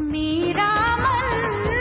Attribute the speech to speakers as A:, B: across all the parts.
A: मेरा मन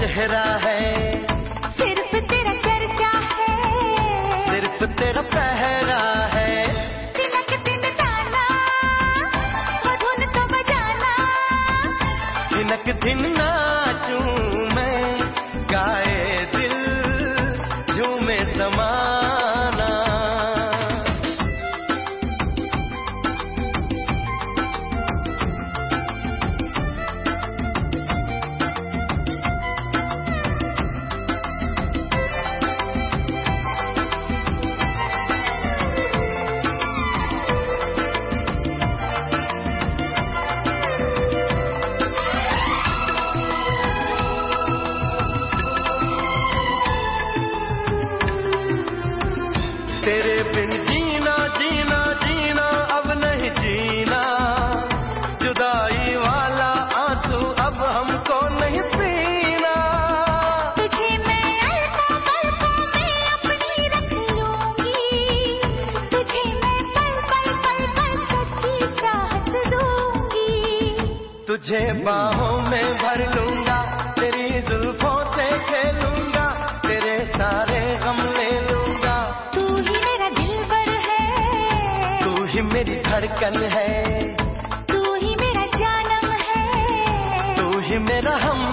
B: चेहरा है।
A: मेरी
B: धड़कन है।
A: तू ही मेरा जानम है।
B: तू ही मेरा
A: हम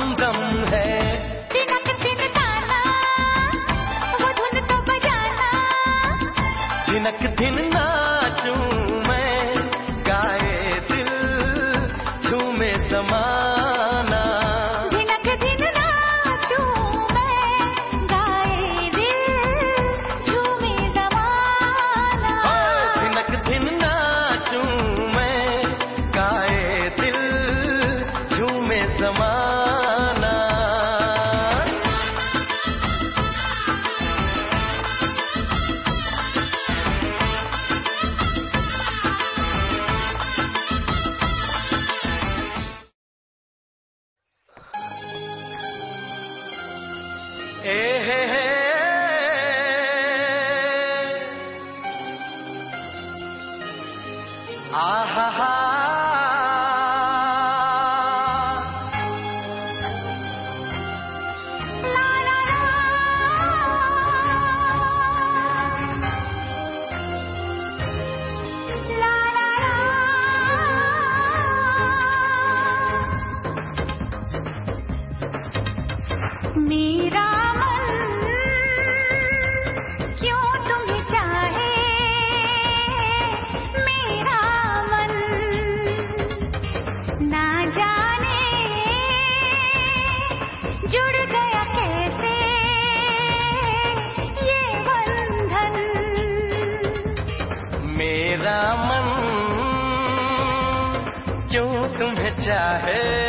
A: मेरा मन क्यों तुम्हें चाहे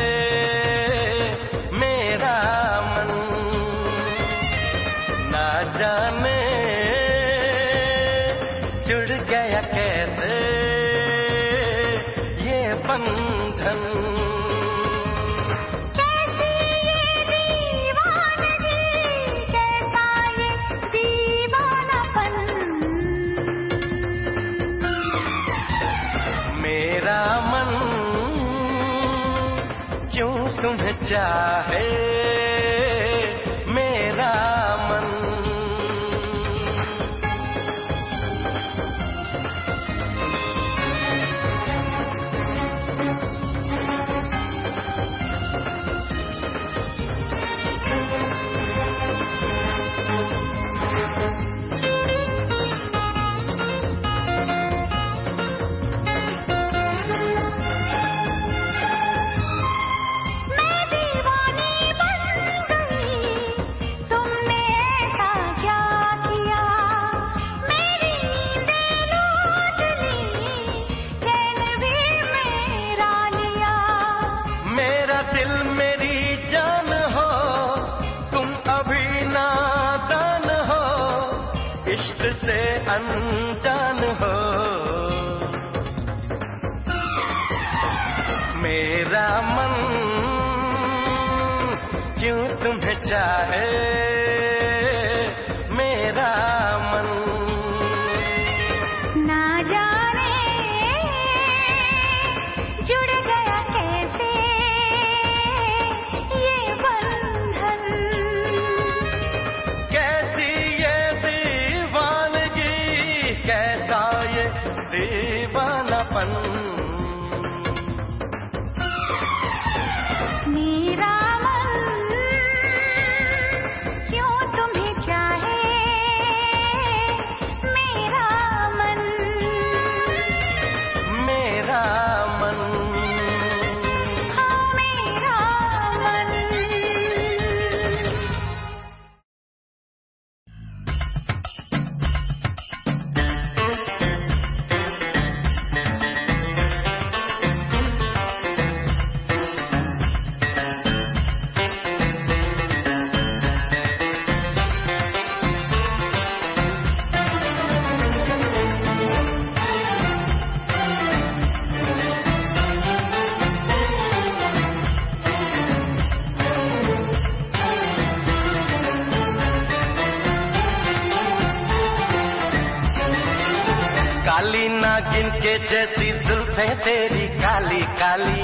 B: काली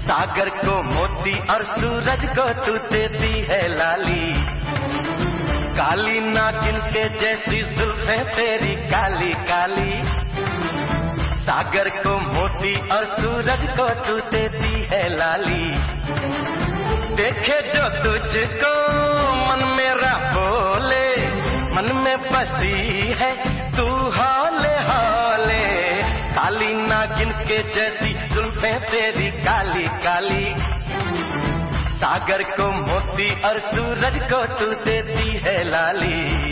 B: सागर को मोती और सूरज को तू देती है लाली। काली ना के जैसी जुल्फे तेरी काली काली। सागर को मोती और सूरज को तू देती है लाली। देखे जो तुझको मन मेरा बोले, मन में बसी है, तू हाँ के जैसी जुल्फे तेरी काली काली। सागर को मोती और सूरज को तू देती है लाली।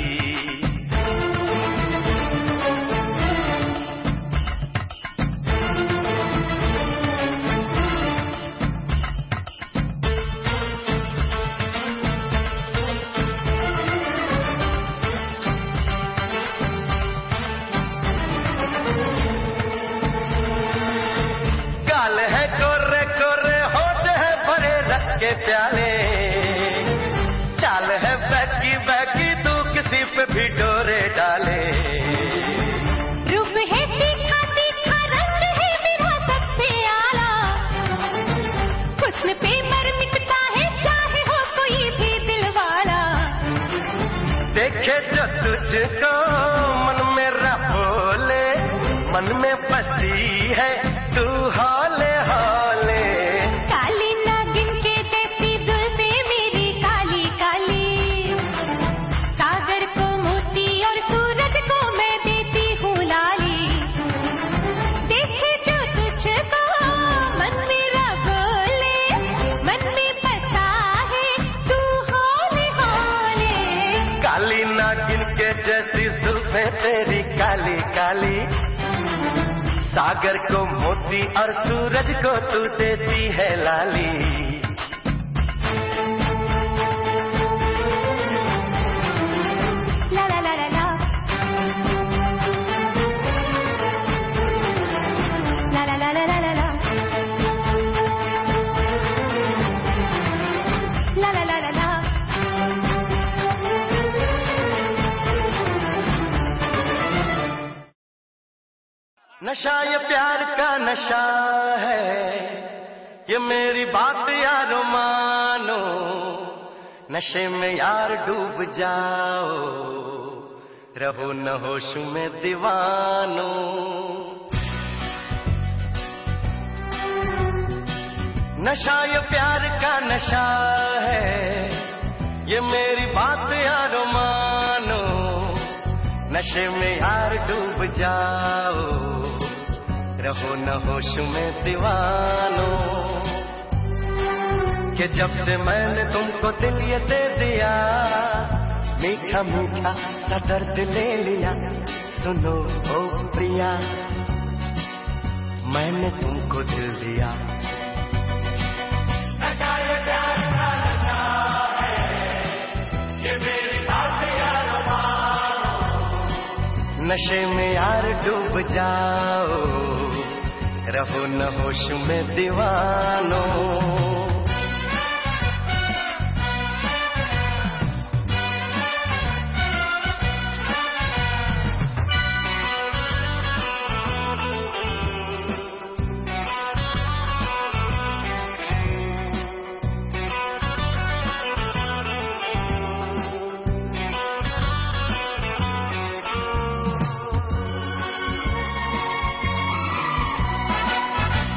B: के जो तुझको मन में
A: बोले मन में बसी
B: सागर को मोती और सूरज को तू देती है लाली। नशा, ये प्यार का नशा है। ये मेरी बात यारो मानो, नशे में यार डूब जाओ। रहो न होश में दीवानो। नशा, ये प्यार का नशा है। ये मेरी बात यारो मानो, नशे में यार डूब जाओ। रहो न होश में दीवानो कि जब से मैंने तुमको दिल ये दे दिया मीठा मीठा सा दर्द ले लिया सुनो ओ प्रिया मैंने तुमको दिल दिया। नशे में यार डूब जाओ रहो न होश में दीवानो।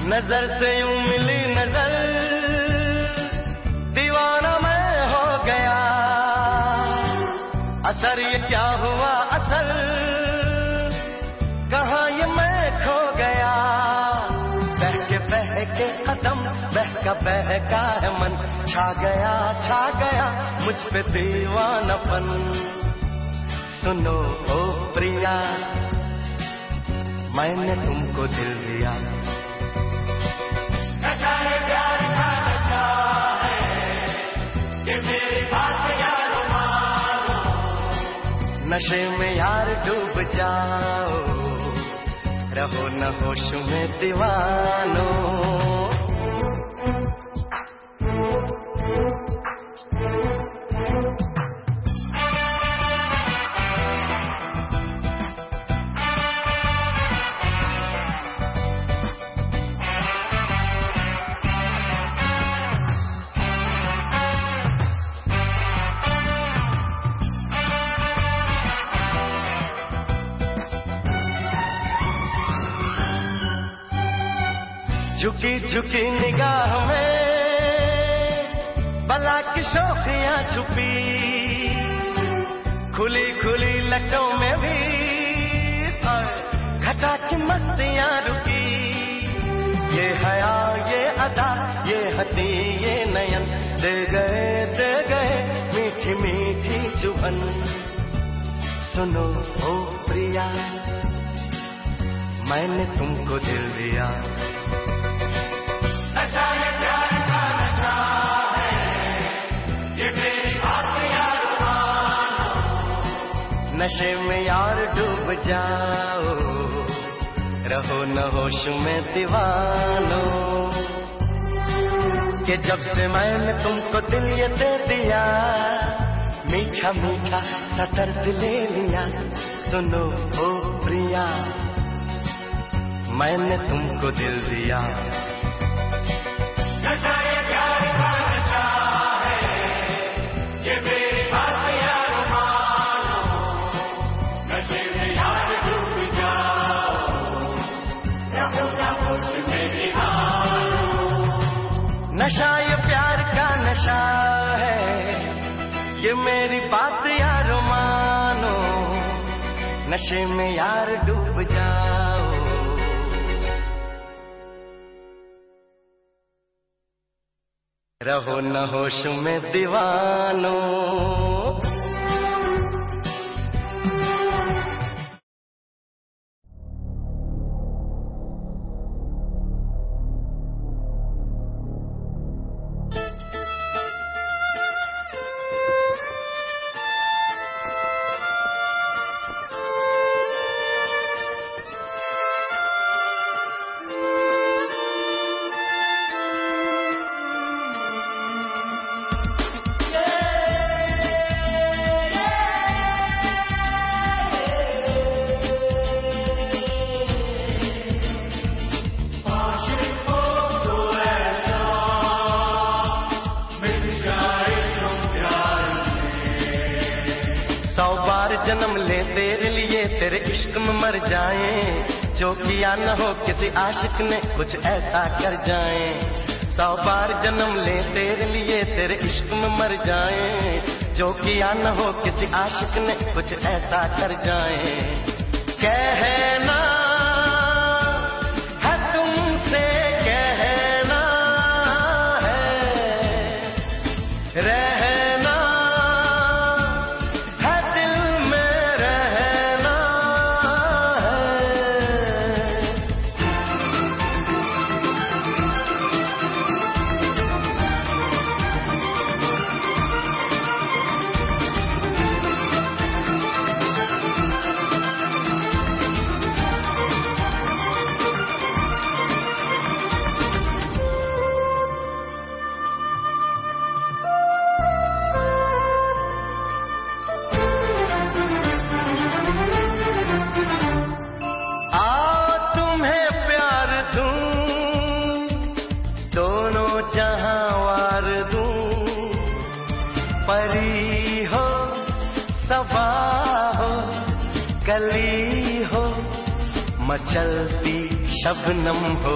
B: नज़र से यूँ मिली नज़र, दीवाना मैं हो गया। असर ये क्या हुआ असर, कहा ये मैं खो गया? बह के कदम, बहका बहका है मन, छा गया छा गया मुझ पे दीवानापन। सुनो ओ प्रिया, मैंने तुमको दिल दिया। नशे में यार डूब जाओ रहो न होश में दीवानो। झुकी निगाह में, बला की शोखियाँ छुपी खुली खुली लटों में भी घटा की मस्तियाँ रुकी। ये हया, ये अदा, ये हँसी, ये नयन, दे गए दे गए मीठी मीठी चुभन सुनो, ओ प्रिया, मैंने तुमको दिल दिया। नशे में यार डूब जाओ, रहो न होश में दीवानो। कि जब से मैंने तुमको दिल ये दे दिया, मीठा मीठा सा दर्द ले लिया, सुनो ओ प्रिया, मैंने तुमको दिल दिया। नशा ये प्यार का नशा है। ये मेरी बात यार, मानो। नशे में यार डूब जाओ। रहो न होश में दीवानो। तेरे इश्क में मर जाए, जो किया न हो किसी आशिक ने, कुछ ऐसा कर जाए। सौ बार जन्म ले तेरे लिए, तेरे इश्क में मर जाए, जो किया न हो किसी आशिक ने, कुछ ऐसा कर जाए। कहना शबनम हो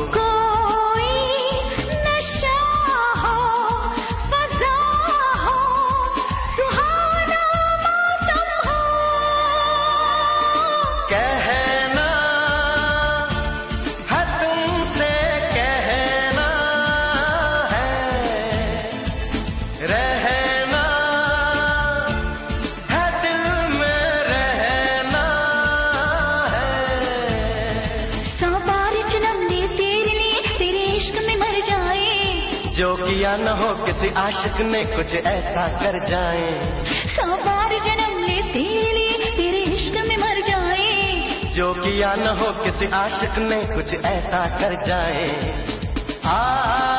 B: किया न हो किसी आशिक ने कुछ ऐसा कर जाए।
A: सौ बार जन्म ले तेरे तेरे इश्क में मर जाए।
B: जो किया न हो किसी आशिक ने कुछ ऐसा कर जाए। आ आ,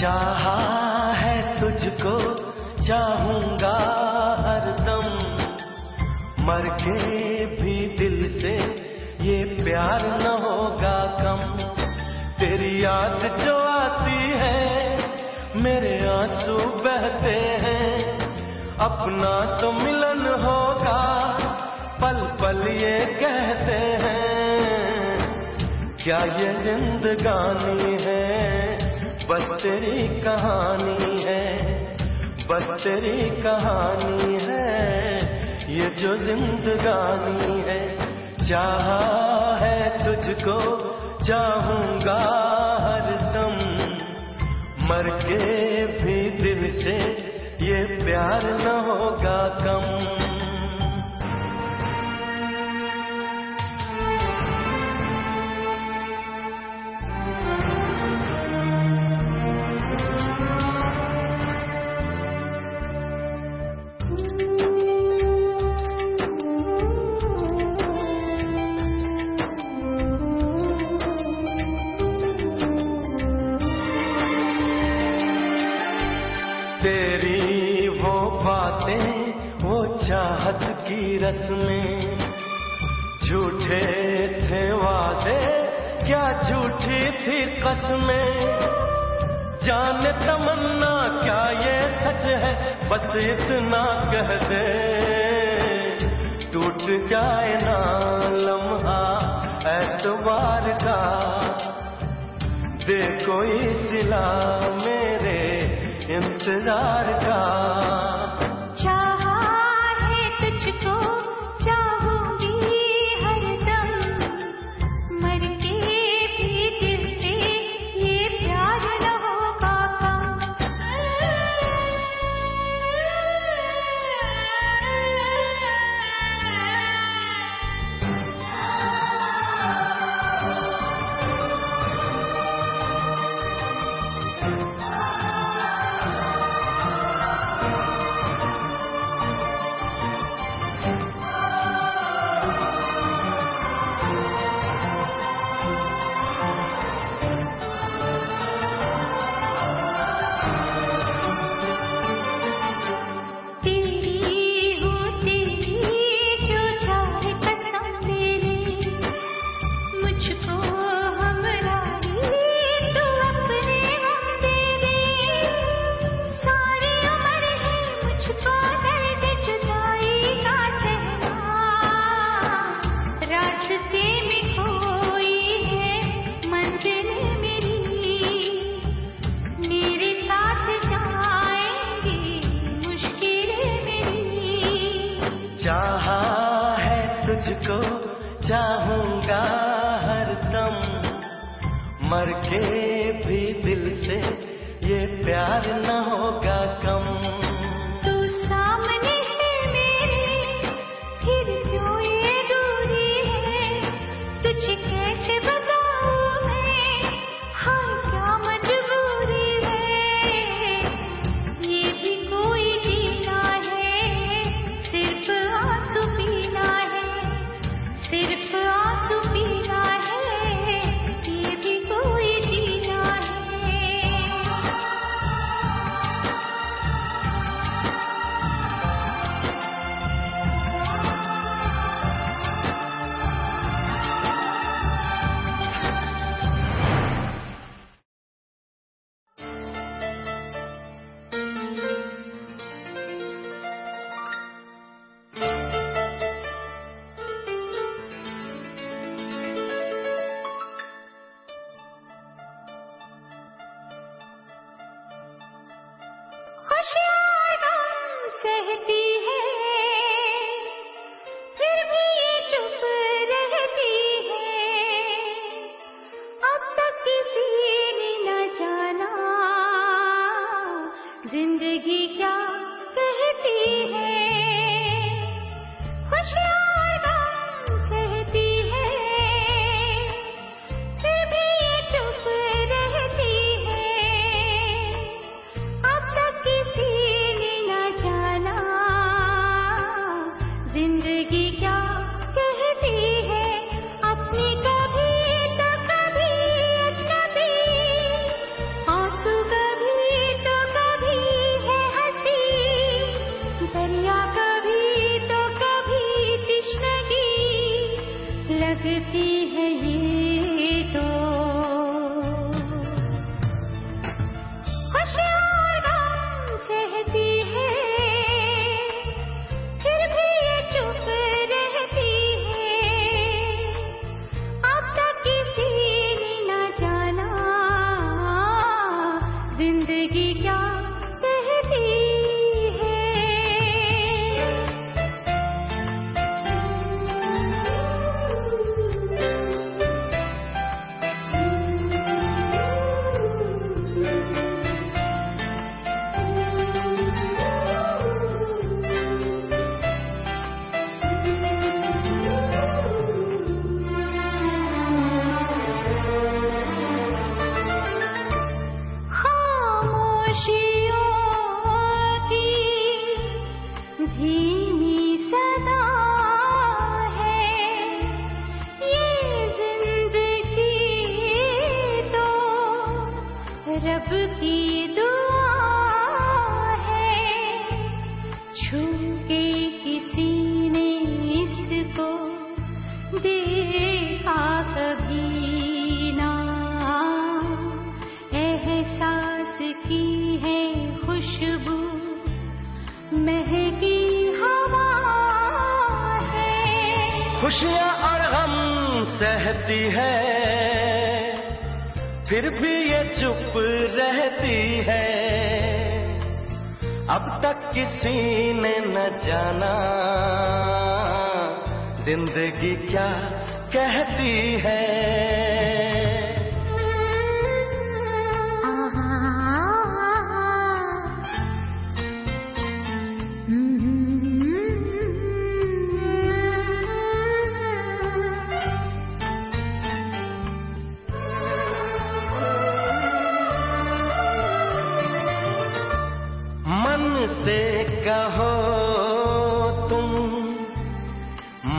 B: चाहा है तुझको, चाहूँगा हरदम। मर के भी दिल से ये प्यार न होगा कम। तेरी याद जो आती है, मेरे आँसू बहते हैं। अपना तो मिलन होगा, पल पल ये कहते हैं। क्या ये जिंदगानी है? तेरी कहानी है, बस तेरी कहानी है, ये जो जिंदगानी है, चाहा है तुझको, चाहूँगा हरदम मर के भी दिल से ये प्यार न होगा कम। की रस्में झूठे थे वादे, क्या झूठी थी कसमें जान तमन्ना, क्या ये सच है? बस इतना कह दे। टूट जाए ना लम्हा एतवार का दे कोई सिला मेरे इंतज़ार का।
A: तुझको चाहूँगा हर दम। मर के भी दिल से ये प्यार न होगा कम।
B: सहती है, फिर भी ये चुप रहती है। अब तक किसी ने न जाना, ज़िंदगी क्या कहती है।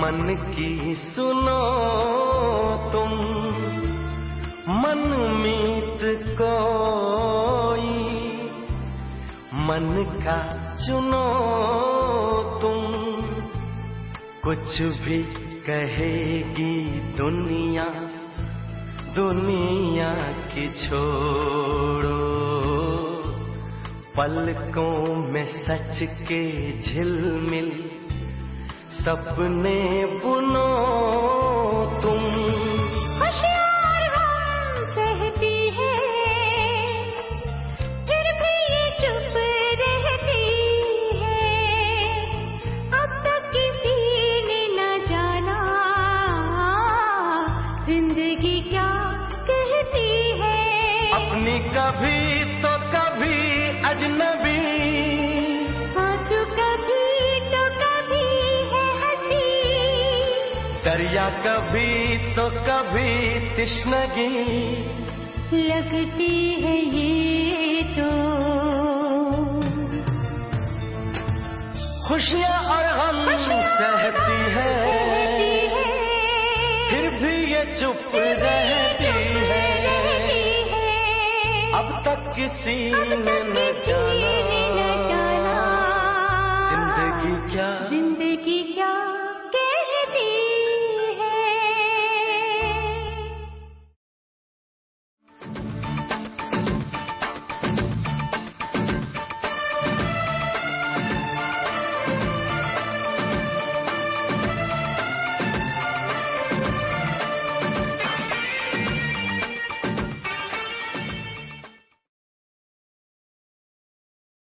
A: मन की सुनो तुम। मन मीत कोई। मन का चुनो तुम। कुछ भी कहेगी दुनिया दुनिया की छोड़ो। पलकों में सच के झिलमिल सपने बुनो
B: कभी तिश्नगी
A: लगती है ये तो।
B: खुशियाँ और हम सहती है। फिर भी ये चुप रहती है। अब तक किसी ने न जाना।